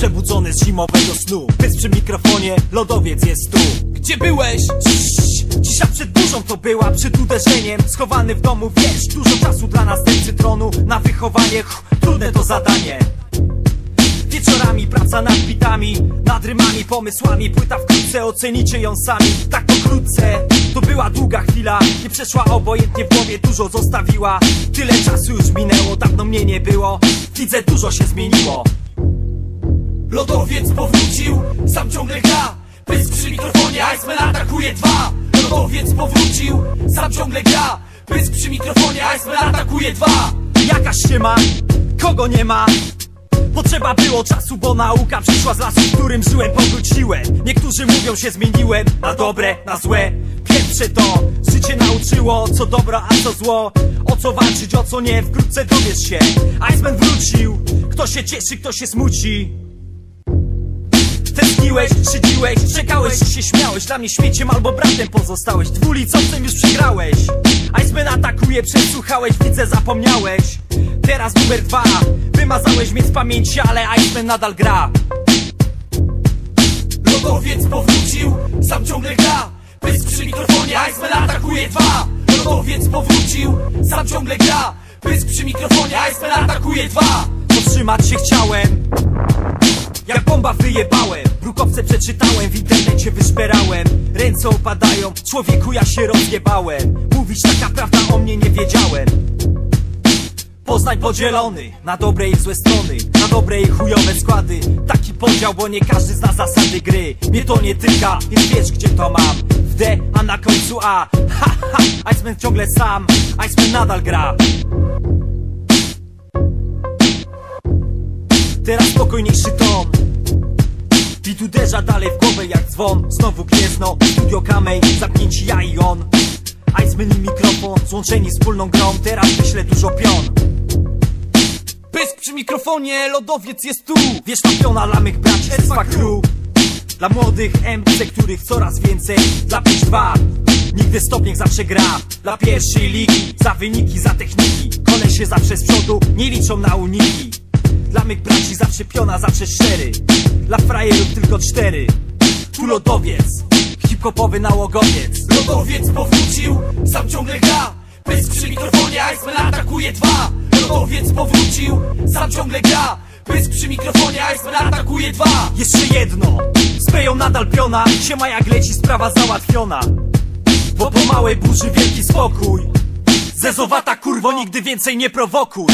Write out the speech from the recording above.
wybudzony z zimowego snu. Pys przy mikrofonie, lodowiec jest tu. Gdzie byłeś? Ciii, Cisza przed burzą to była, przed uderzeniem. Schowany w domu, wiesz, dużo czasu dla następcy tronu Na wychowanie, ch, trudne to zadanie. Wieczorami praca nad bitami, nad rymami, pomysłami. Płyta wkrótce, ocenicie ją sami. Tak pokrótce, to była długa chwila Nie przeszła obojętnie w głowie, dużo zostawiła. Tyle czasu już minęło, dawno mnie nie było. Widzę, dużo się zmieniło Lodowiec powrócił, sam ciągle gra. Pysk przy mikrofonie, Iceman atakuje dwa. Lodowiec powrócił, sam ciągle gra. Pysk przy mikrofonie, Iceman atakuje dwa. Jakaś się ma, kogo nie ma? Potrzeba było czasu, bo nauka przyszła z lasu, w którym żyłem, powróciłem. Niektórzy mówią się zmieniłem, na dobre, na złe. Pierwsze to, życie nauczyło, co dobro, a co zło. O co walczyć, o co nie, wkrótce dowiesz się. Iceman wrócił, kto się cieszy, kto się smuci Tęskniłeś, szydziłeś, czekałeś i się śmiałeś. Dla mnie świeciem albo bratem pozostałeś. Dwulicowcem już przegrałeś. Iceman atakuje, przesłuchałeś, widzę zapomniałeś. Teraz numer dwa. Wymazałeś mnie z pamięci, ale Iceman nadal gra. Lodowiec powrócił, sam ciągle gra. Pysk przy mikrofonie, Iceman atakuje dwa. Lodowiec powrócił, sam ciągle gra. Pysk przy mikrofonie, Iceman atakuje dwa. Powstrzymać się chciałem Jak bomba wyjebałem Brukowce przeczytałem, w internecie wyszperałem Ręce opadają, człowieku ja się rozjebałem. Mówić taka prawda o mnie nie wiedziałem. Poznań podzielony na dobre i złe strony Na dobre i chujowe składy. Taki podział, bo nie każdy zna zasady gry. Mnie to nie tyka, więc wiesz gdzie to mam. W D, a na końcu A. Ha ha, Iceman ciągle sam Iceman nadal gra Teraz spokojniejszy ton Bit uderza dalej w głowę jak dzwon. Znowu gniezno, studio kamej Zamknięci ja i on. Iceman i mikrofon Złączeni wspólną grą. Teraz myślę dużo pion. Pysk przy mikrofonie, lodowiec jest tu. Wiesz na piona dla mych braci z crew. Dla młodych MC, których coraz więcej. Dla 5-2 Nigdy stopniek zawsze gra. Dla pierwszej ligi. Za wyniki, za techniki. Kolesie zawsze z przodu. Nie liczą na uniki Dla mych braci zawsze piona, zawsze szczery. Dla frajerów tylko cztery. Tu lodowiec Hip-hopowy nałogowiec. Lodowiec powrócił, sam ciągle gra. Pysk przy mikrofonie, Iceman atakuje dwa. Lodowiec powrócił, sam ciągle gra. Pysk przy mikrofonie, Iceman atakuje dwa. Jeszcze jedno. Speją nadal piona. Siema jak leci sprawa załatwiona. Bo po małej burzy wielki spokój. Zezowata kurwo nigdy więcej nie prowokuj